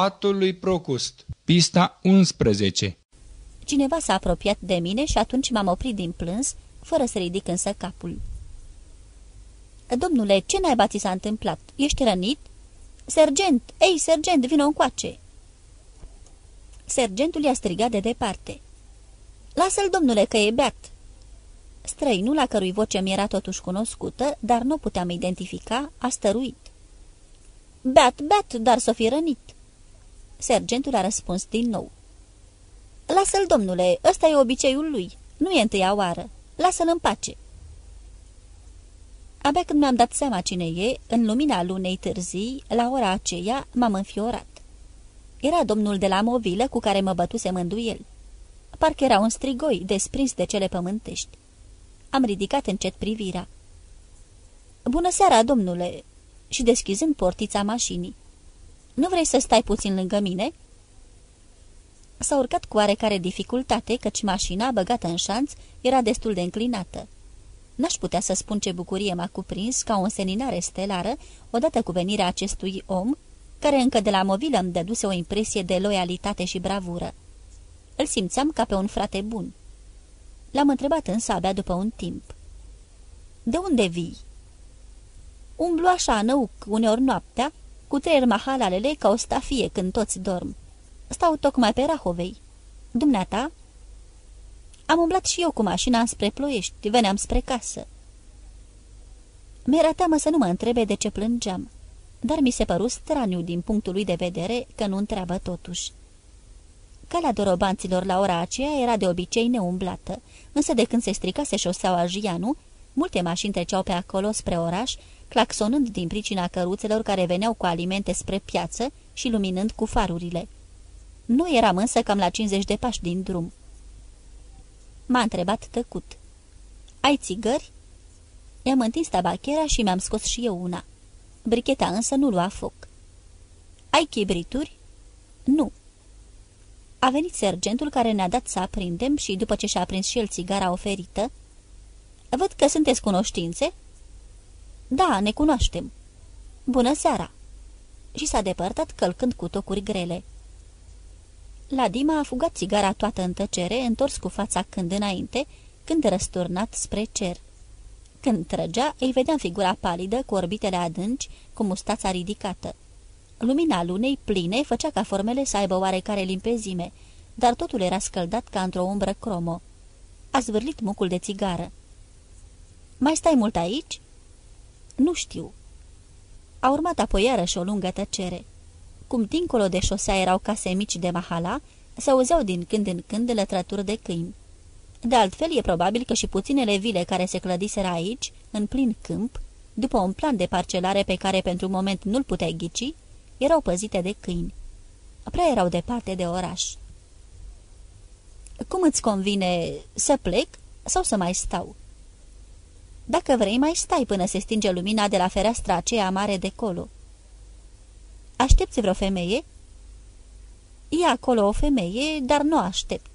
Patul lui Procust Pista 11 Cineva s-a apropiat de mine și atunci m-am oprit din plâns, fără să ridic însă capul. Domnule, ce naiba ți s-a întâmplat? Ești rănit?" Sergent! Ei, sergent, vină încoace!" Sergentul i-a strigat de departe. Lasă-l, domnule, că e beat!" Străinul, la cărui voce mi era totuși cunoscută, dar nu puteam identifica, a stăruit. Beat, beat, dar să fi rănit!" Sergentul a răspuns din nou. Lasă-l, domnule, ăsta e obiceiul lui. Nu e întâia oară. Lasă-l în pace." Abia când mi-am dat seama cine e, în lumina lunei târzii, la ora aceea, m-am înfiorat. Era domnul de la movilă cu care mă bătuse mânduiel. Parcă era un strigoi desprins de cele pământești. Am ridicat încet privirea. Bună seara, domnule!" și deschizând portița mașinii. Nu vrei să stai puțin lângă mine?" S-a urcat cu oarecare dificultate, căci mașina, băgată în șanț, era destul de înclinată. N-aș putea să spun ce bucurie m-a cuprins ca o înseninare stelară, odată cu venirea acestui om, care încă de la movilă îmi dăduse o impresie de loialitate și bravură. Îl simțeam ca pe un frate bun. L-am întrebat însă abia după un timp. De unde vii?" Umblu așa năuc, uneori noaptea, cu trei mahalalele ca o stafie când toți dorm. Stau tocmai pe Rahovei. Dumneata?" Am umblat și eu cu mașina spre Ploiești, veneam spre casă. Mi-era teamă să nu mă întrebe de ce plângeam, dar mi se păru straniu din punctul lui de vedere că nu întreabă totuși. Calea dorobanților la ora aceea era de obicei neumblată, însă de când se stricase șoseaua Jianu, multe mașini treceau pe acolo spre oraș, claxonând din pricina căruțelor care veneau cu alimente spre piață și luminând cu farurile. Nu eram însă cam la 50 de pași din drum. M-a întrebat tăcut. Ai țigări?" I-am întins tabachera și mi-am scos și eu una. Bricheta însă nu lua foc. Ai chibrituri?" Nu." A venit sergentul care ne-a dat să aprindem și, după ce și-a aprins și el țigara oferită, Văd că sunteți cunoștințe?" Da, ne cunoaștem." Bună seara!" Și s-a depărtat călcând cu tocuri grele. La Dima a fugat țigara toată în tăcere, întors cu fața când înainte, când răsturnat spre cer. Când trăgea, îi vedeam figura palidă, cu orbitele adânci, cu mustața ridicată. Lumina lunei pline făcea ca formele să aibă oarecare limpezime, dar totul era scăldat ca într-o umbră cromo. A zvârlit mucul de țigară. Mai stai mult aici?" Nu știu." A urmat apoi iarăși o lungă tăcere. Cum dincolo de șosea erau case mici de mahala, se auzeau din când în când lătrături de câini. De altfel, e probabil că și puținele vile care se clădiseră aici, în plin câmp, după un plan de parcelare pe care pentru moment nu-l puteai ghici, erau păzite de câini. Prea erau departe de oraș. Cum îți convine să plec sau să mai stau?" Dacă vrei, mai stai până se stinge lumina de la fereastra aceea mare de colo." Aștepți vreo femeie?" E acolo o femeie, dar nu aștept.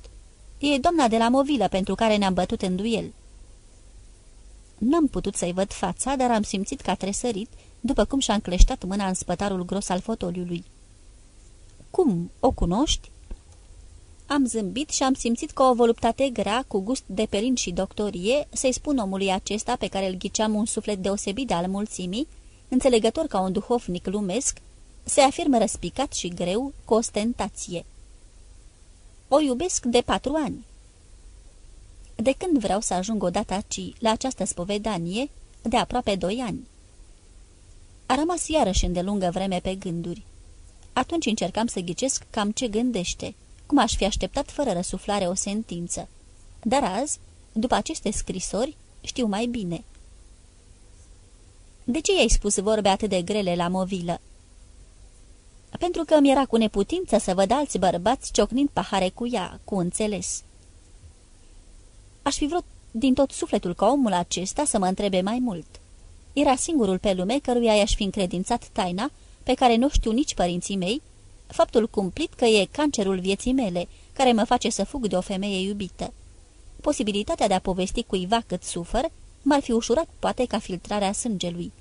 E doamna de la movilă pentru care ne-am bătut în duel." N-am putut să-i văd fața, dar am simțit că a tresărit, după cum și-a încleștat mâna în spătarul gros al fotoliului. Cum? O cunoști?" Am zâmbit și am simțit că o voluptate grea, cu gust de pelin și doctorie, să-i spun omului acesta pe care îl ghiceam un suflet deosebit de al mulțimii, înțelegător ca un duhovnic lumesc, se afirmă răspicat și greu, cu ostentație. O iubesc de patru ani. De când vreau să ajung odată aci, la această spovedanie, de aproape doi ani. A rămas iarăși îndelungă vreme pe gânduri. Atunci încercam să ghicesc cam ce gândește cum aș fi așteptat fără răsuflare o sentință. Dar azi, după aceste scrisori, știu mai bine. De ce i-ai spus vorbe atât de grele la movilă? Pentru că mi era cu neputință să văd alți bărbați ciocnind pahare cu ea, cu înțeles. Aș fi vrut din tot sufletul ca omul acesta să mă întrebe mai mult. Era singurul pe lume căruia i-aș fi încredințat taina, pe care nu știu nici părinții mei, faptul cumplit că e cancerul vieții mele, care mă face să fug de o femeie iubită. Posibilitatea de a povesti cuiva cât sufăr m-ar fi ușurat poate ca filtrarea sângelui.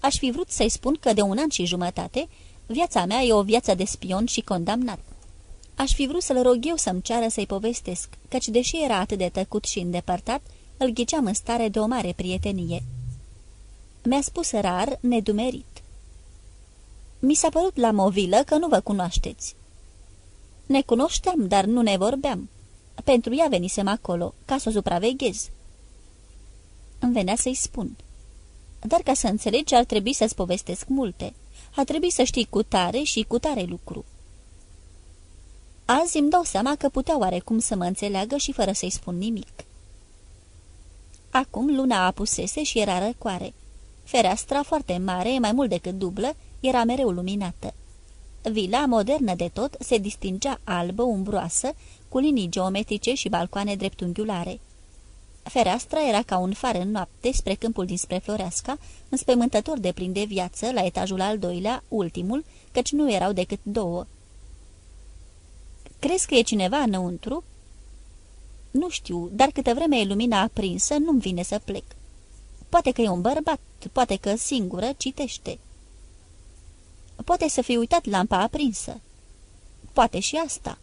Aș fi vrut să-i spun că de un an și jumătate Viața mea e o viață de spion și condamnat. Aș fi vrut să-l rog eu să-mi ceară să-i povestesc, căci deși era atât de tăcut și îndepărtat, îl ghiceam în stare de o mare prietenie. Mi-a spus rar, nedumerit. Mi s-a părut la movilă că nu vă cunoașteți. Ne cunoșteam, dar nu ne vorbeam. Pentru ea venisem acolo, ca să o supraveghez. Îmi venea să-i spun. Dar ca să înțelegi, ar trebui să-ți povestesc multe. Ar trebui să știi cu tare și cu tare lucru. Azi îmi dau seama că putea oarecum să mă înțeleagă și fără să-i spun nimic. Acum luna apusese și era răcoare. Fereastra foarte mare, mai mult decât dublă, era mereu luminată. Vila, modernă de tot, se distingea albă, umbroasă, cu linii geometrice și balcoane dreptunghiulare. Fereastra era ca un far în noapte spre câmpul dinspre Floreasca, înspăimântător de plin de viață, la etajul al doilea, ultimul, căci nu erau decât două. Crezi că e cineva înăuntru?" Nu știu, dar câtă vreme e lumina aprinsă, nu-mi vine să plec. Poate că e un bărbat, poate că singură citește." Poate să fi uitat lampa aprinsă." Poate și asta."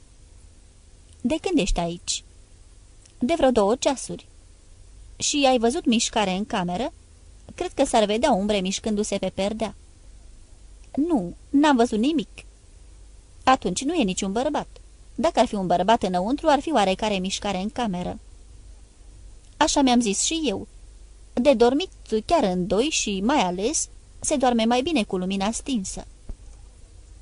De când ești aici?" De vreo două ceasuri." Și ai văzut mișcare în cameră?" Cred că s-ar vedea umbre mișcându-se pe perdea." Nu, n-am văzut nimic." Atunci nu e niciun bărbat. Dacă ar fi un bărbat înăuntru, ar fi oarecare mișcare în cameră." Așa mi-am zis și eu. De dormit chiar în doi și, mai ales, se doarme mai bine cu lumina stinsă."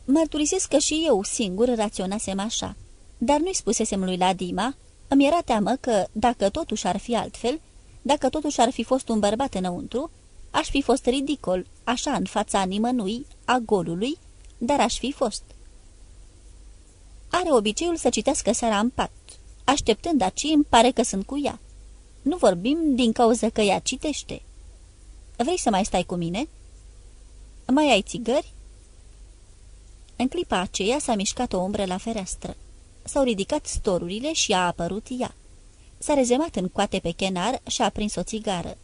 Mărturisesc că și eu singur raționasem așa, dar nu-i spusesem lui la Dima, îmi era teamă că, dacă totuși ar fi altfel, dacă totuși ar fi fost un bărbat înăuntru, aș fi fost ridicol, așa în fața nimănui, a golului, dar aș fi fost. Are obiceiul să citească seara în pat. Așteptând aci, îmi pare că sunt cu ea. Nu vorbim din cauza că ea citește. Vrei să mai stai cu mine? Mai ai țigări? În clipa aceea s-a mișcat o umbră la fereastră. S-au ridicat storurile și a apărut ea. S-a rezemat în coate pe chenar și a prins o țigară.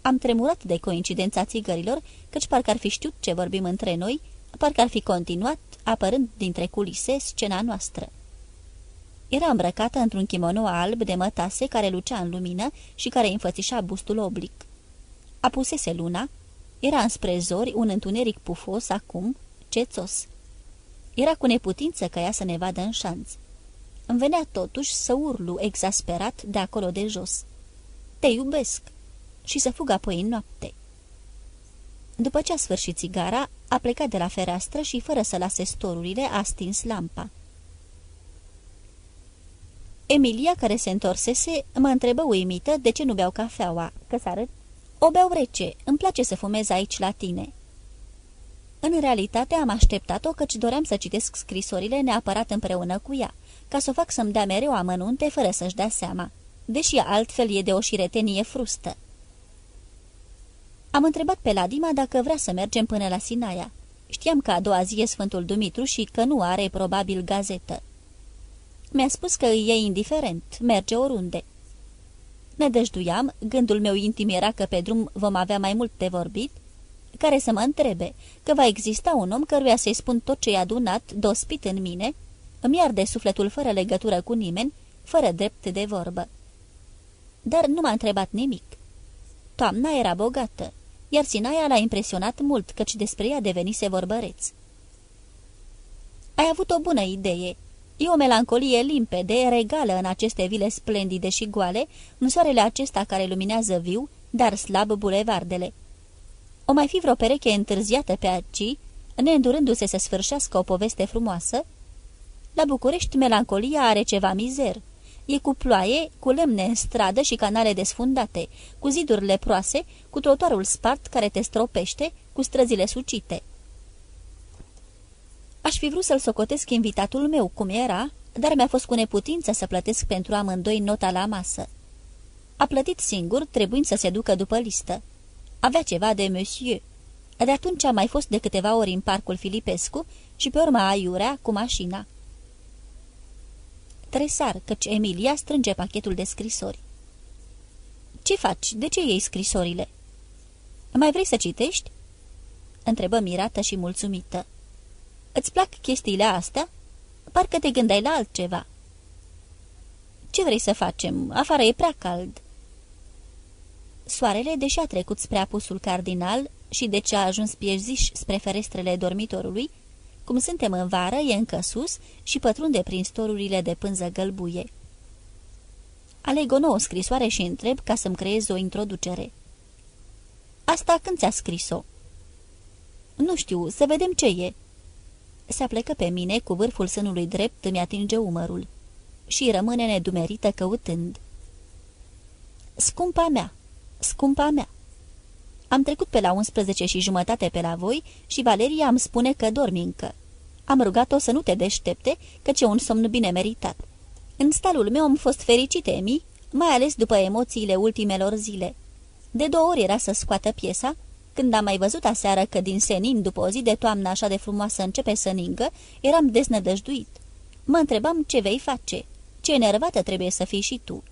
Am tremurat de coincidența țigărilor, căci parcă ar fi știut ce vorbim între noi, parcă ar fi continuat, apărând dintre culise scena noastră. Era îmbrăcată într-un kimono alb de mătase care lucea în lumină și care înfățișa bustul oblic. Apusese luna, era înspre zori un întuneric pufos acum, cețos. Era cu neputință ca ea să ne vadă în șanț. Îmi venea totuși să urlu exasperat de acolo de jos. Te iubesc! Și să fug apoi în noapte. După ce a sfârșit țigara, a plecat de la fereastră și, fără să lase storurile, a stins lampa. Emilia, care se întorsese, mă întrebă uimită de ce nu beau cafeaua, că s O beau rece, îmi place să fumez aici la tine." În realitate am așteptat-o căci doream să citesc scrisorile neapărat împreună cu ea, ca să o fac să-mi dea mereu amănunte fără să-și dea seama, deși altfel e de o șiretenie frustă. Am întrebat pe Ladima dacă vrea să mergem până la Sinaia. Știam că a doua zi e Sfântul Dumitru și că nu are probabil gazetă. Mi-a spus că e indiferent, merge oriunde. Ne dăjduiam, gândul meu intim era că pe drum vom avea mai mult de vorbit, care să mă întrebe că va exista un om căruia să-i spun tot ce i-a adunat, dospit în mine, îmi arde sufletul fără legătură cu nimeni, fără drept de vorbă. Dar nu m-a întrebat nimic. Toamna era bogată, iar Sinaia l-a impresionat mult, căci despre ea devenise vorbăreț. Ai avut o bună idee. E o melancolie limpede, regală în aceste vile splendide și goale, în soarele acesta care luminează viu, dar slab bulevardele. O mai fi vreo pereche întârziată pe aici, neîndurându-se să sfârșească o poveste frumoasă? La București melancolia are ceva mizer. E cu ploaie, cu lemne în stradă și canale desfundate, cu zidurile proase, cu trotuarul spart care te stropește, cu străzile sucite. Aș fi vrut să-l socotesc invitatul meu, cum era, dar mi-a fost cu neputință să plătesc pentru amândoi nota la masă. A plătit singur, trebuind să se ducă după listă. Avea ceva de monsieur. De atunci a mai fost de câteva ori în parcul Filipescu și pe urma aiurea cu mașina. Tresar, căci Emilia strânge pachetul de scrisori. Ce faci? De ce iei scrisorile?" Mai vrei să citești?" Întrebă mirată și mulțumită. Îți plac chestiile astea? Parcă te gândeai la altceva." Ce vrei să facem? Afară e prea cald." Soarele, deși a trecut spre apusul cardinal și de ce a ajuns pierziș spre ferestrele dormitorului, cum suntem în vară, e încă sus și pătrunde prin storurile de pânză gălbuie. Aleg o nouă scrisoare și întreb ca să-mi creez o introducere. Asta când ți-a scris-o? Nu știu, să vedem ce e. Se aplecă pe mine, cu vârful sânului drept îmi atinge umărul. Și rămâne nedumerită căutând. Scumpa mea, scumpa mea. Am trecut pe la 11 și jumătate pe la voi și Valeria îmi spune că dormi încă. Am rugat-o să nu te deștepte, căci e un somn bine meritat. În stalul meu am fost fericit, Emi, mai ales după emoțiile ultimelor zile. De două ori era să scoată piesa, când am mai văzut aseară că din senin, după o zi de toamnă așa de frumoasă, începe să ningă, eram deznădăjduit. Mă întrebam ce vei face, ce enervată trebuie să fii și tu.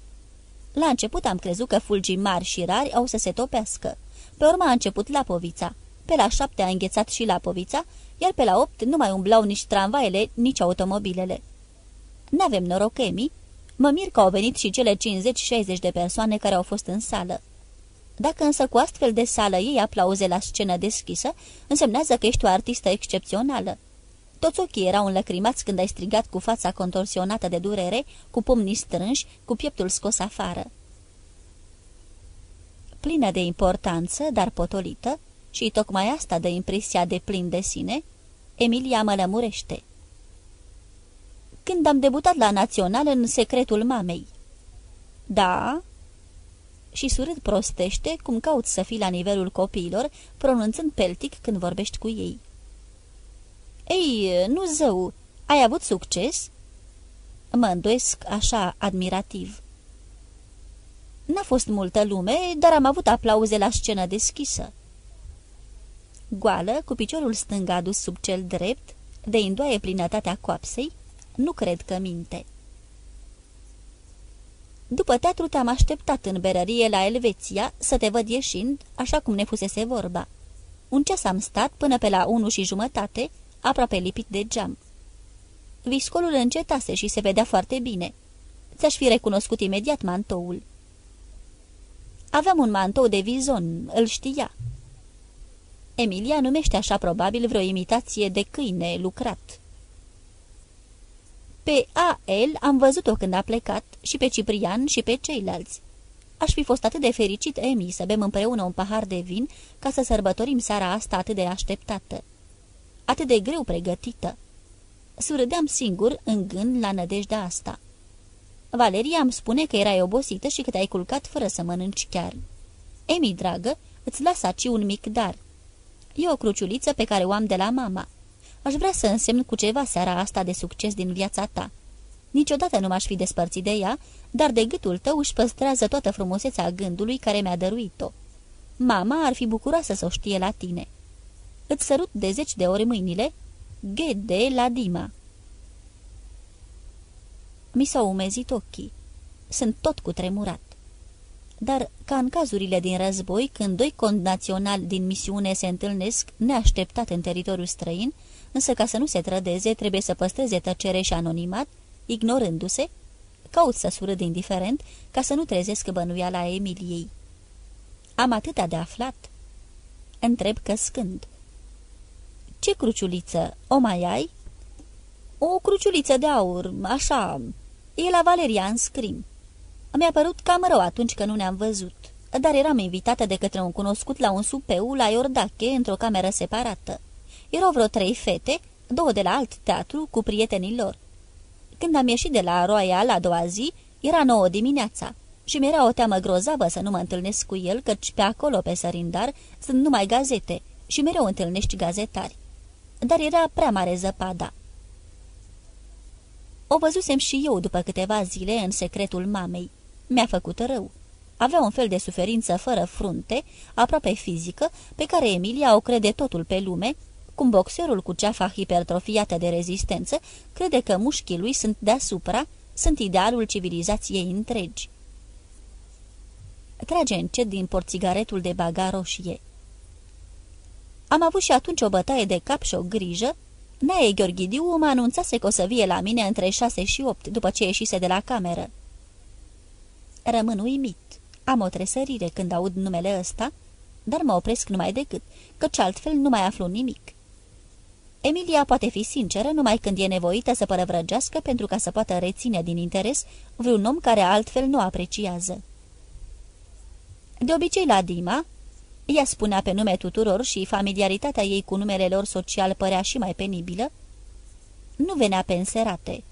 La început am crezut că fulgii mari și rari au să se topească. Pe urmă a început Lapovița. Pe la șapte a înghețat și Lapovița, iar pe la opt nu mai umblau nici tramvaiele, nici automobilele. N-avem noroc, Emi. Mă mir că au venit și cele 50-60 de persoane care au fost în sală. Dacă însă cu astfel de sală ei aplauze la scenă deschisă, însemnează că ești o artistă excepțională. Toți ochii erau înlăcrimați când ai strigat cu fața contorsionată de durere, cu pumnii strânși, cu pieptul scos afară. Plină de importanță, dar potolită, și tocmai asta dă impresia de plin de sine, Emilia mă lămurește. Când am debutat la Național în secretul mamei. Da? Și surâd prostește cum caut să fii la nivelul copiilor, pronunțând peltic când vorbești cu ei. Ei, nu zău, ai avut succes?" Mă îndoiesc așa admirativ. N-a fost multă lume, dar am avut aplauze la scenă deschisă. Goală, cu piciorul stâng adus sub cel drept, de indoaie plinătatea coapsei, nu cred că minte. După teatru te-am așteptat în berărie la Elveția să te văd ieșind, așa cum ne fusese vorba. Un ceas am stat până pe la unu și jumătate, aproape lipit de geam. Viscolul încetase și se vedea foarte bine. Ți-aș fi recunoscut imediat mantoul. Aveam un mantou de vizon, îl știa. Emilia numește așa probabil vreo imitație de câine lucrat. Pe A.L. am văzut-o când a plecat, și pe Ciprian și pe ceilalți. Aș fi fost atât de fericit, Emi, să bem împreună un pahar de vin ca să sărbătorim seara asta atât de așteptată. Atât de greu pregătită. Surâdeam singur în gând la nădejdea asta. Valeria îmi spune că erai obosită și că te-ai culcat fără să mănânci chiar. Emi, dragă, îți las aci un mic dar. E o cruciuliță pe care o am de la mama. Aș vrea să însemn cu ceva seara asta de succes din viața ta. Niciodată nu m-aș fi despărțit de ea, dar de gâtul tău își păstrează toată frumusețea gândului care mi-a dăruit-o. Mama ar fi bucuroasă să o știe la tine. Îți sărut de zeci de ori mâinile, Ghede la Dima. Mi s-au umezit ochii. Sunt tot cu tremurat. Dar, ca în cazurile din război, când doi condnaționali din misiune se întâlnesc neașteptat în teritoriul străin, însă ca să nu se trădeze, trebuie să păstreze tăcere și anonimat, ignorându-se, caut să surâd indiferent ca să nu trezesc bănuiala Emiliei. Am atâta de aflat? Întreb căscând. Ce cruciuliță? O mai ai?" O cruciuliță de aur, așa. E la Valeria în scrim. Mi-a părut cam rău atunci că nu ne-am văzut, dar eram invitată de către un cunoscut la un supeu la Iordache, într-o cameră separată. Erau vreo trei fete, două de la alt teatru, cu prietenii lor. Când am ieșit de la Royal a doua zi, era nouă dimineața și mi-era o teamă grozavă să nu mă întâlnesc cu el, căci pe acolo, pe sărindar, sunt numai gazete și mereu întâlnești gazetari. Dar era prea mare zăpada. O văzusem și eu după câteva zile în secretul mamei. Mi-a făcut rău. Avea un fel de suferință fără frunte, aproape fizică, pe care Emilia o crede totul pe lume, cum boxerul cu ceafa hipertrofiată de rezistență crede că mușchii lui sunt deasupra, sunt idealul civilizației întregi. Trage încet din porțigaretul de baga roșie. Am avut și atunci o bătaie de cap și o grijă, Nae Gheorghidiu mă anunțase că o să vie la mine între șase și opt, după ce ieșise de la cameră. Rămân uimit. Am o tresărire când aud numele ăsta, dar mă opresc numai decât, căci altfel nu mai aflu nimic. Emilia poate fi sinceră numai când e nevoită să părăvrăgească pentru ca să poată reține din interes vreun om care altfel nu apreciază. De obicei la Dima, ea spunea pe nume tuturor și familiaritatea ei cu numele lor social părea și mai penibilă, nu venea pe înserate.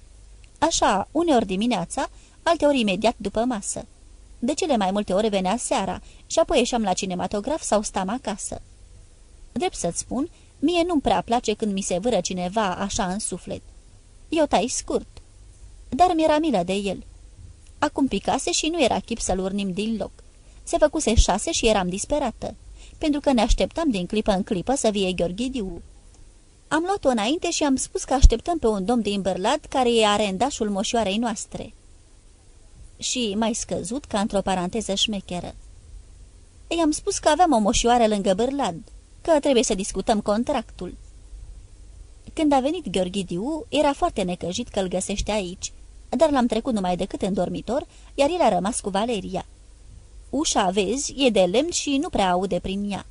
Așa, uneori dimineața, alteori imediat după masă. De cele mai multe ore venea seara și apoi ieșeam la cinematograf sau stam acasă. Drept să-ți spun, mie nu-mi prea place când mi se vâră cineva așa în suflet. Eu tai scurt. Dar mi-era milă de el. Acum picase și nu era chip să-l urnim din loc. Se făcuse șase și eram disperată, pentru că ne așteptam din clipă în clipă să vie Gheorghidiu. Am luat-o înainte și am spus că așteptăm pe un domn din Bărlad care e arendașul moșoarei noastre și mai scăzut ca într-o paranteză șmecheră. I-am spus că aveam o moșioară lângă Bârlad, că trebuie să discutăm contractul. Când a venit Gheorghidiu, era foarte necăjit că îl găsește aici, dar l-am trecut numai decât în dormitor, iar el a rămas cu Valeria. Ușa, vezi, e de lemn și nu prea aude prin ea.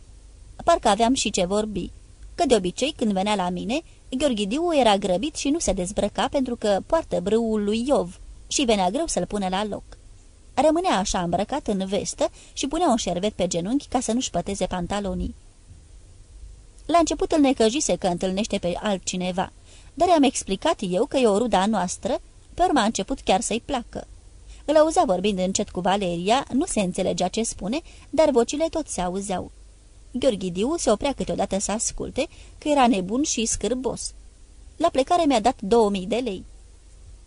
Parcă aveam și ce vorbi, că de obicei când venea la mine, Gheorghidiu era grăbit și nu se dezbrăca pentru că poartă brâul lui Iov, și venea greu să-l pune la loc. Rămânea așa îmbrăcat în vestă și punea un șervet pe genunchi ca să nu-și păteze pantalonii. La început îl necăjise că întâlnește pe altcineva, dar i-am explicat eu că e o ruda noastră, pe urmă a început chiar să-i placă. Îl auzea vorbind încet cu Valeria, nu se înțelegea ce spune, dar vocile tot se auzeau. Gheorghidiu se oprea câteodată să asculte, că era nebun și scârbos. La plecare mi-a dat 2000 de lei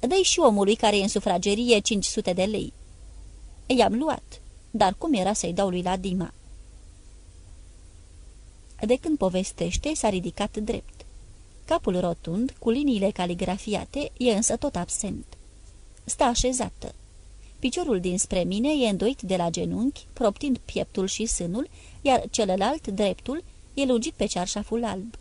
dă și omului care e în sufragerie 500 de lei. I-am luat, dar cum era să-i dau lui la Dima? De când povestește, s-a ridicat drept. Capul rotund, cu liniile caligrafiate, e însă tot absent. Stă așezată. Piciorul dinspre mine e îndoit de la genunchi, proptind pieptul și sânul, iar celălalt, dreptul, e lungit pe cearșaful alb.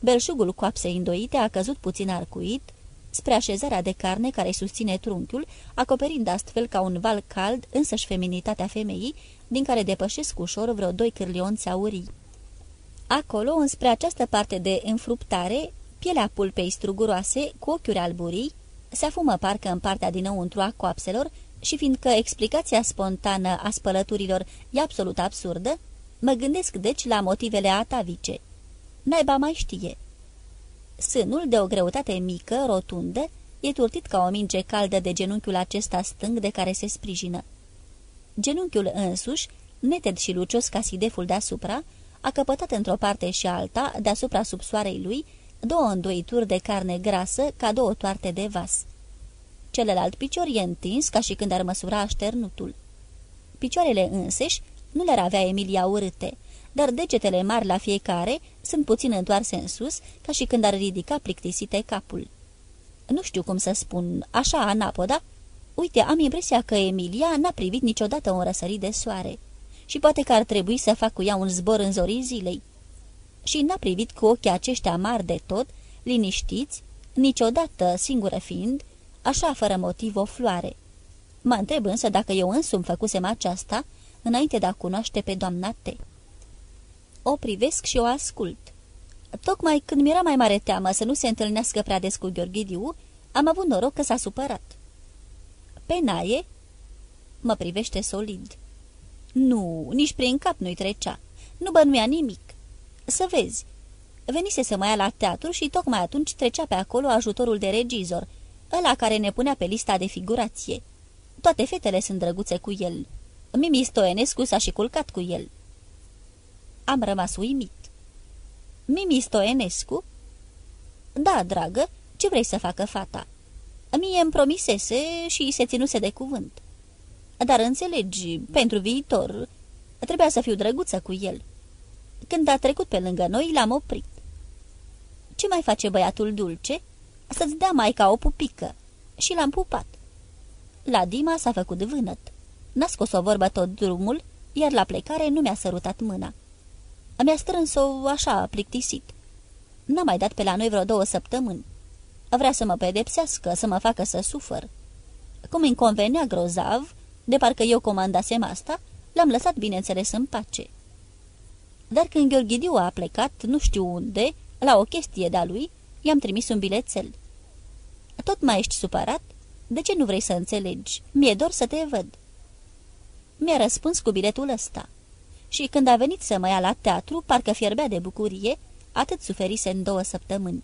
Belșugul coapsei îndoite a căzut puțin arcuit, spre așezarea de carne care susține trunchiul, acoperind astfel ca un val cald însăși feminitatea femeii, din care depășesc ușor vreo doi cârlionți aurii. Acolo, înspre această parte de înfruptare, pielea pulpei struguroase, cu ochiuri alburii, se afumă parcă în partea dinăuntru a coapselor și fiindcă explicația spontană a spălăturilor e absolut absurdă, mă gândesc deci la motivele atavice. Naiba mai știe. Sânul, de o greutate mică, rotundă, e turtit ca o minge caldă de genunchiul acesta stâng de care se sprijină. Genunchiul însuși, neted și lucios ca sideful deasupra, a căpătat într-o parte și alta, deasupra subsoarei lui, două îndoituri de carne grasă ca două toarte de vas. Celălalt picior e întins ca și când ar măsura așternutul. Picioarele înseși nu le avea Emilia urâte, dar degetele mari la fiecare sunt puțin întoarse în sus, ca și când ar ridica plictisite capul. Nu știu cum să spun, așa, anapoda? Uite, am impresia că Emilia n-a privit niciodată un răsărit de soare și poate că ar trebui să fac cu ea un zbor în zorii zilei. Și n-a privit cu ochii aceștia mari de tot, liniștiți, niciodată singură fiind, așa fără motiv o floare. Mă întreb însă dacă eu însumi făcusem aceasta înainte de a cunoaște pe doamna T. O privesc și o ascult. Tocmai când mi-era mai mare teamă să nu se întâlnească prea des cu Gheorghidiu, am avut noroc că s-a supărat. Pe naie? Mă privește solid. Nu, nici prin cap nu-i trecea. Nu bănuia nimic. Să vezi. Venise să mă ia la teatru și tocmai atunci trecea pe acolo ajutorul de regizor, ăla care ne punea pe lista de figurație. Toate fetele sunt drăguțe cu el. Mimi Stoenescu s-a și culcat cu el. Am rămas uimit. Mimi Stoenescu? Da, dragă, ce vrei să facă fata? Mie îmi promisese și se ținuse de cuvânt. Dar înțelegi, pentru viitor, trebuia să fiu drăguță cu el. Când a trecut pe lângă noi, l-am oprit. Ce mai face băiatul dulce? Să-ți dea mai ca o pupică. Și l-am pupat. La Dima s-a făcut vânăt. N-a scos o vorbă tot drumul, iar la plecare nu mi-a sărutat mâna. Mi-a strâns-o așa, plictisit. N-a mai dat pe la noi vreo două săptămâni. Vrea să mă pedepsească, să mă facă să sufăr. Cum îmi convenea grozav, de parcă eu comandasem asta, l-am lăsat, bineînțeles, în pace. Dar când Gheorghidiu a plecat, nu știu unde, la o chestie de-a lui, i-am trimis un bilețel. Tot mai ești supărat? De ce nu vrei să înțelegi? Mi-e dor să te văd." Mi-a răspuns cu biletul ăsta. Și când a venit să mă ia la teatru, parcă fierbea de bucurie, atât suferise în două săptămâni.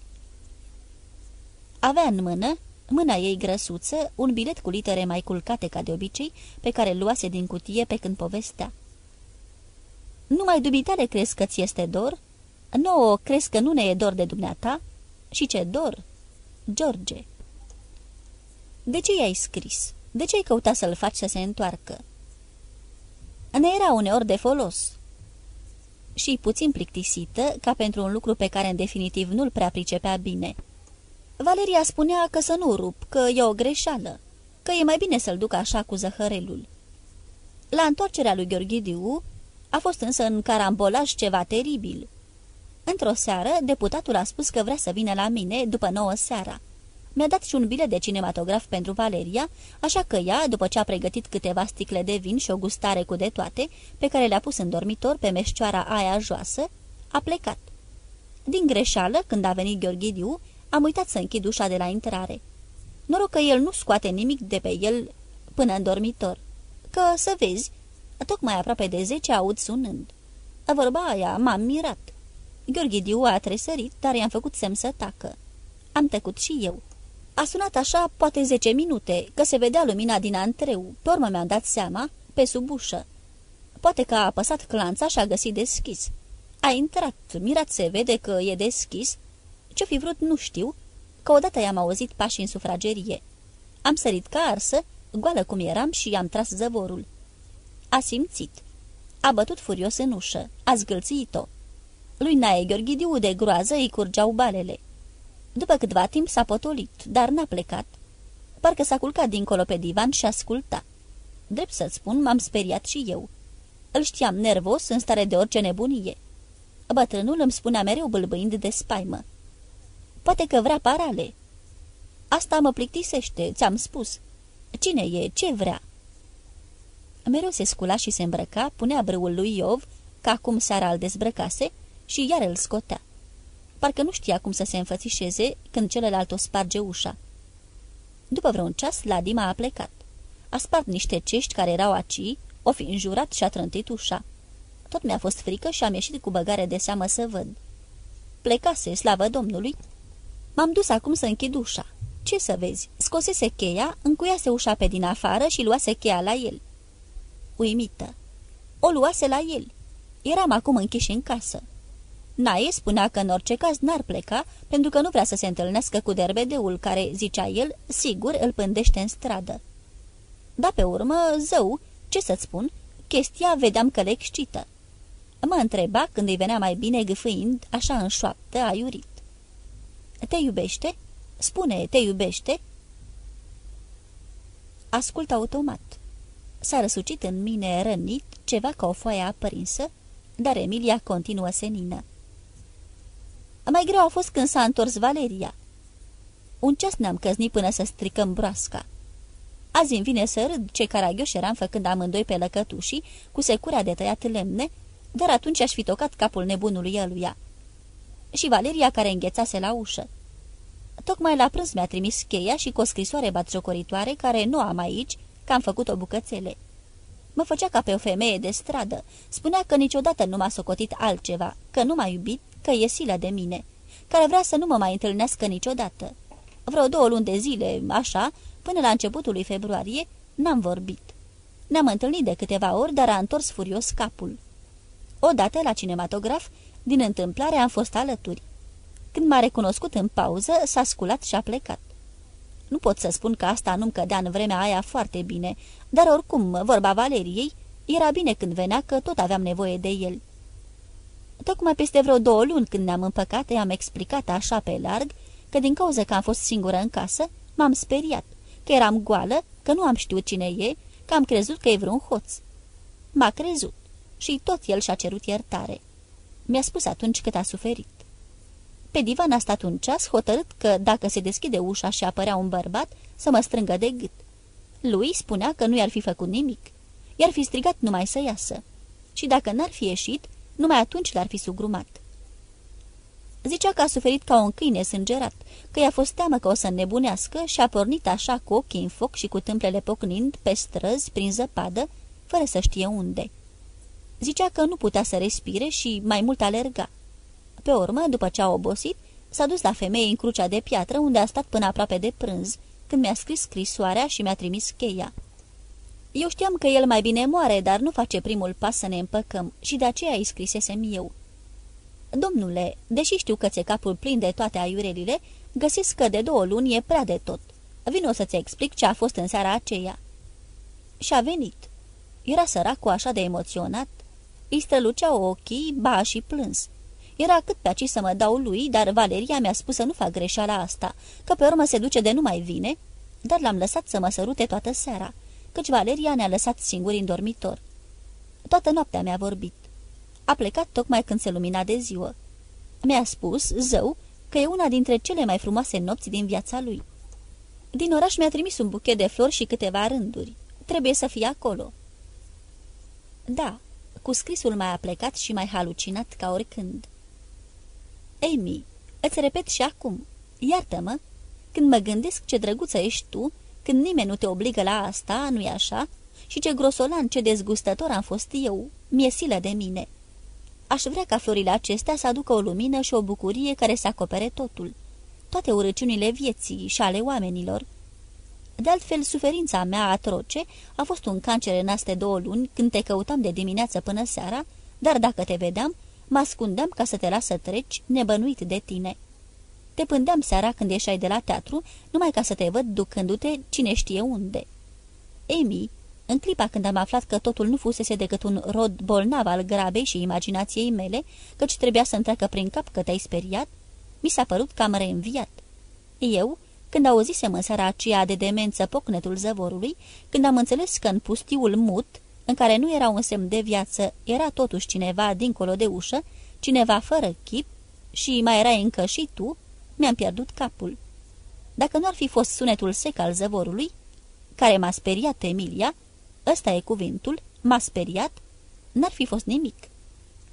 Avea în mână, mâna ei grăsuță, un bilet cu litere mai culcate ca de obicei, pe care îl luase din cutie pe când povestea. Numai dubitare crezi că ți este dor? Nouă crezi că nu ne e dor de dumneata? Și ce dor? George. De ce i-ai scris? De ce ai căutat să-l faci să se întoarcă? Ne era uneori de folos. Și puțin plictisită, ca pentru un lucru pe care în definitiv nu-l prea pricepea bine. Valeria spunea că să nu rup, că e o greșeală, că e mai bine să-l duc așa cu zăhărelul. La întoarcerea lui Gheorghidiu a fost însă în carambolaj ceva teribil. Într-o seară, deputatul a spus că vrea să vină la mine după nouă seara. Mi-a dat și un bilet de cinematograf pentru Valeria, așa că ea, după ce a pregătit câteva sticle de vin și o gustare cu de toate, pe care le-a pus în dormitor pe meșcioara aia joasă, a plecat. Din greșeală, când a venit Gheorghidiu, am uitat să închid ușa de la intrare. Noroc că el nu scoate nimic de pe el până în dormitor. Că, să vezi, tocmai aproape de zece aud sunând. A vorba aia m-am mirat. Gheorghidiu a tresărit, dar i-am făcut semn să tacă. Am tăcut și eu. A sunat așa poate zece minute, că se vedea lumina din antreu. Pe urmă mi-am dat seama, pe sub ușă. Poate că a apăsat clanța și a găsit deschis. A intrat, mirat se vede că e deschis. Ce-o fi vrut nu știu, că odată i-am auzit pași în sufragerie. Am sărit ca arsă, goală cum eram și i-am tras zăvorul. A simțit. A bătut furios în ușă, a zgâlțit-o. Lui Nae Gheorghidiu de groază îi curgeau balele. După câtva timp s-a potolit, dar n-a plecat. Parcă s-a culcat dincolo pe divan și asculta. Drept să-ți spun, m-am speriat și eu. Îl știam nervos, în stare de orice nebunie. Bătrânul îmi spunea mereu bâlbâind de spaimă. Poate că vrea parale. Asta mă plictisește, ți-am spus. Cine e? Ce vrea? Mereu se scula și se îmbrăca, punea brâul lui Iov, ca acum seara îl dezbrăcase, și iar îl scotea. Parcă nu știa cum să se înfățișeze când celălalt o sparge ușa. După vreun ceas, Ladima a plecat. A spart niște cești care erau aci, o fi înjurat și a trântit ușa. Tot mi-a fost frică și am ieșit cu băgare de seamă să văd. Plecase, slavă Domnului. M-am dus acum să închid ușa. Ce să vezi? Scosese cheia, încuiase ușa pe din afară și luase cheia la el. Uimită. O luase la el. Eram acum închiși în casă. Nae spunea că în orice caz n-ar pleca, pentru că nu vrea să se întâlnească cu derbedeul care, zicea el, sigur îl pândește în stradă. Da, pe urmă, zău, ce să-ți spun, chestia vedeam că le excită. Mă întreba, când îi venea mai bine gâfâind, așa în șoaptă, aiurit. Te iubește? Spune, te iubește?" Ascult automat. S-a răsucit în mine rănit ceva ca o foaie aprinsă, dar Emilia continuă senină. Mai greu a fost când s-a întors Valeria. Un ceas ne-am căznit până să stricăm broasca. Azi îmi vine să râd ce caragioș eram făcând amândoi pe lăcătușii, cu secura de tăiat lemne, dar atunci aș fi tocat capul nebunului eluia. Și Valeria care înghețase la ușă. Tocmai la prânz mi-a trimis cheia și cu o scrisoare batjocoritoare care nu am aici, că am făcut o bucățele. Mă făcea ca pe o femeie de stradă. Spunea că niciodată nu m-a socotit altceva, că nu m-a iubit, că e silă de mine, care vrea să nu mă mai întâlnească niciodată. Vreo două luni de zile, așa, până la începutul lui februarie, n-am vorbit. Ne-am întâlnit de câteva ori, dar a întors furios capul. Odată, la cinematograf, din întâmplare am fost alături. Când m-a recunoscut în pauză, s-a sculat și a plecat. Nu pot să spun că asta nu-mi cădea în vremea aia foarte bine, dar oricum, vorba Valeriei, era bine când venea că tot aveam nevoie de el. Tocmai peste vreo două luni când ne-am împăcat, i-am explicat așa pe larg că din cauza că am fost singură în casă, m-am speriat, că eram goală, că nu am știut cine e, că am crezut că e vreun hoț. M-a crezut și tot el și-a cerut iertare. Mi-a spus atunci cât a suferit. Pe divan a stat un ceas, hotărât că dacă se deschide ușa și apărea un bărbat, să mă strângă de gât. Lui spunea că nu i-ar fi făcut nimic. I-ar fi strigat numai să iasă. Și dacă n-ar fi ieșit, numai atunci l-ar fi sugrumat. Zicea că a suferit ca un câine sângerat, că i-a fost teamă că o să nebunească și a pornit așa cu ochii în foc și cu tâmplele pocnind pe străzi, prin zăpadă, fără să știe unde. Zicea că nu putea să respire și mai mult alerga. Pe urmă, după ce a obosit, s-a dus la femeie în crucea de piatră, unde a stat până aproape de prânz, când mi-a scris scrisoarea și mi-a trimis cheia. Eu știam că el mai bine moare, dar nu face primul pas să ne împăcăm și de aceea îi scrisesem eu. Domnule, deși știu că ți-e capul plin de toate aiurelile, găsesc că de două luni e prea de tot. Vino să-ți explic ce a fost în seara aceea. Și a venit. Era săracul așa de emoționat. Îi străluceau ochii, ba și plâns. Era cât pe aici să mă dau lui, dar Valeria mi-a spus să nu fac greșeala asta, că pe urmă se duce de nu mai vine, dar l-am lăsat să mă sărute toată seara, căci Valeria ne-a lăsat singuri în dormitor. Toată noaptea mi-a vorbit. A plecat tocmai când se lumina de ziua. Mi-a spus, zău, că e una dintre cele mai frumoase nopți din viața lui. Din oraș mi-a trimis un buchet de flori și câteva rânduri. Trebuie să fie acolo. Da, cu scrisul mai a plecat și mai halucinat ca oricând. Amy, îți repet și acum, iartă-mă, când mă gândesc ce drăguță ești tu, când nimeni nu te obligă la asta, nu-i așa? Și ce grosolan, ce dezgustător am fost eu, mi-e silă de mine. Aș vrea ca florile acestea să aducă o lumină și o bucurie care să acopere totul, toate urăciunile vieții și ale oamenilor. De altfel, suferința mea atroce a fost un cancer în aste două luni când te căutam de dimineață până seara, dar dacă te vedeam, mă ascundeam ca să te las să treci, nebănuit de tine. Te pândeam seara când ieșai de la teatru, numai ca să te văd ducându-te cine știe unde. Emi, în clipa când am aflat că totul nu fusese decât un rod bolnav al grabei și imaginației mele, căci trebuia să-mi treacă prin cap că te-ai speriat, mi s-a părut că am reînviat. Eu, când auzisem în seara aceea de demență pocnetul zăvorului, când am înțeles că în pustiul mut, în care nu era un semn de viață, era totuși cineva dincolo de ușă, cineva fără chip, și mai era încă și tu, mi-am pierdut capul. Dacă nu ar fi fost sunetul sec al zăvorului, care m-a speriat Emilia, ăsta e cuvintul, m-a speriat, n-ar fi fost nimic.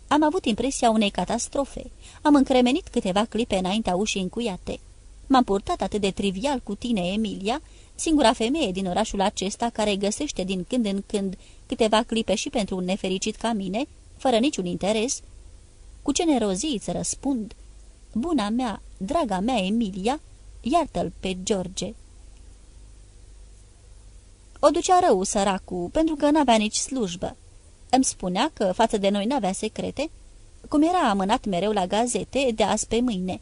Am avut impresia unei catastrofe. Am încremenit câteva clipe înaintea ușii încuiate. M-am purtat atât de trivial cu tine, Emilia, singura femeie din orașul acesta care găsește din când în când câteva clipe și pentru un nefericit ca mine, fără niciun interes. Cu ce nerozii îți răspund? Buna mea, draga mea Emilia, iartă-l pe George. O ducea rău săracu, pentru că n-avea nici slujbă. Îmi spunea că față de noi n-avea secrete, cum era amânat mereu la gazete de azi pe mâine.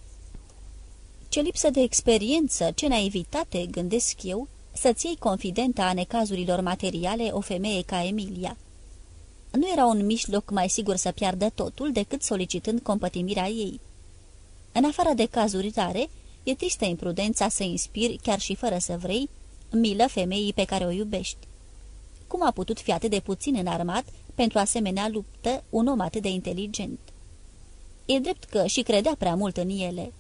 Ce lipsă de experiență, ce naivitate, gândesc eu, să-ți iei confidenta a necazurilor materiale o femeie ca Emilia. Nu era un mijloc mai sigur să piardă totul decât solicitând compătimirea ei. În afară de cazuri rare, e tristă imprudența să inspiri, chiar și fără să vrei, milă femeii pe care o iubești. Cum a putut fi atât de puțin înarmat pentru asemenea luptă un om atât de inteligent? E drept că și credea prea mult în ele,